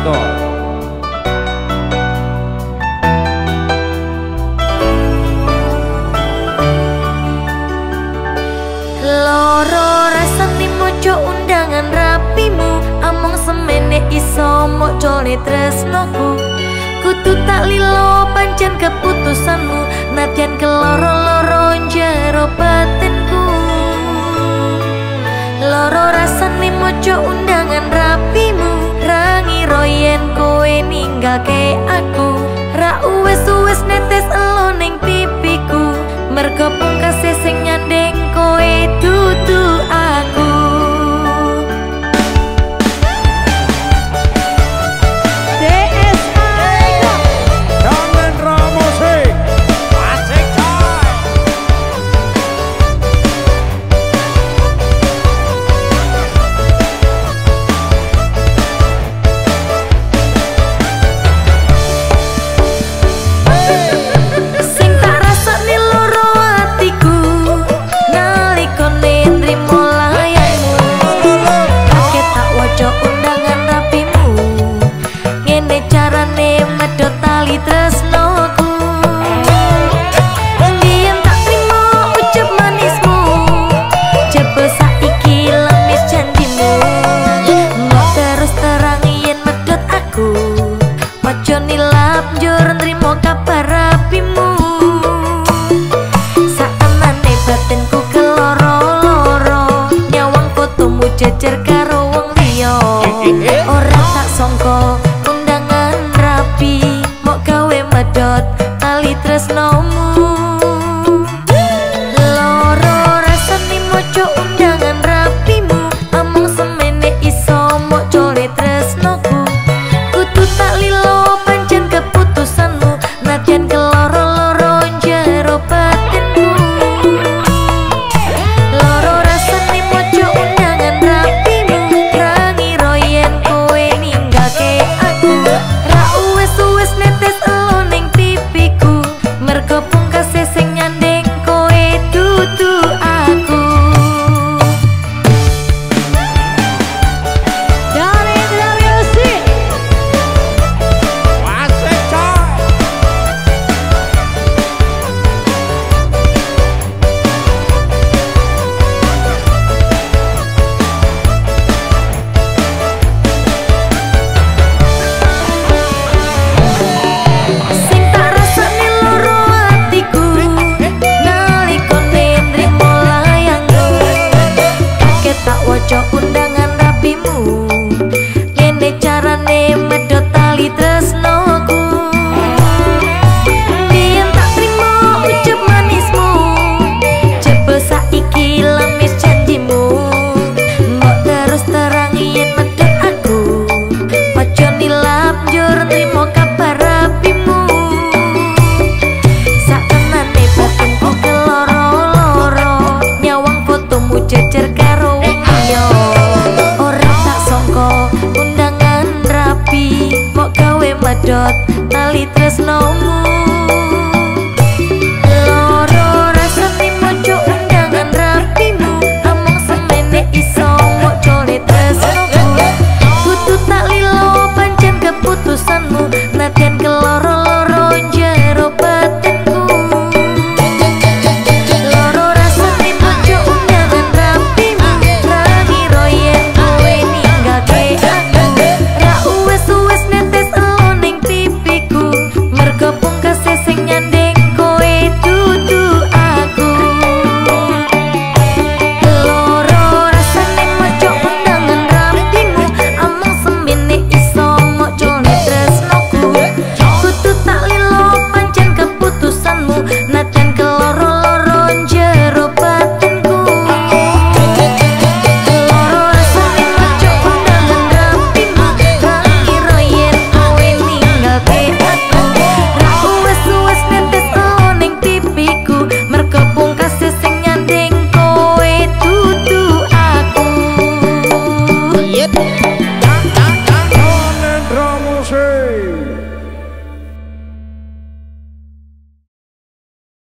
Assalamualaikum. Loro rasane mojo undangan rapimu Among semene iso mojo le tresnoku kutu tak lilo pancen keputusanmu Nadyan keloro-loro jero batinku Loro rasane mojo undangan rapimu ninggalke aku. Ra uwes uwes netes elo ning pipiku. Mergo pungkase sing nyandeng koe tuh letras rasane medot tali tresna.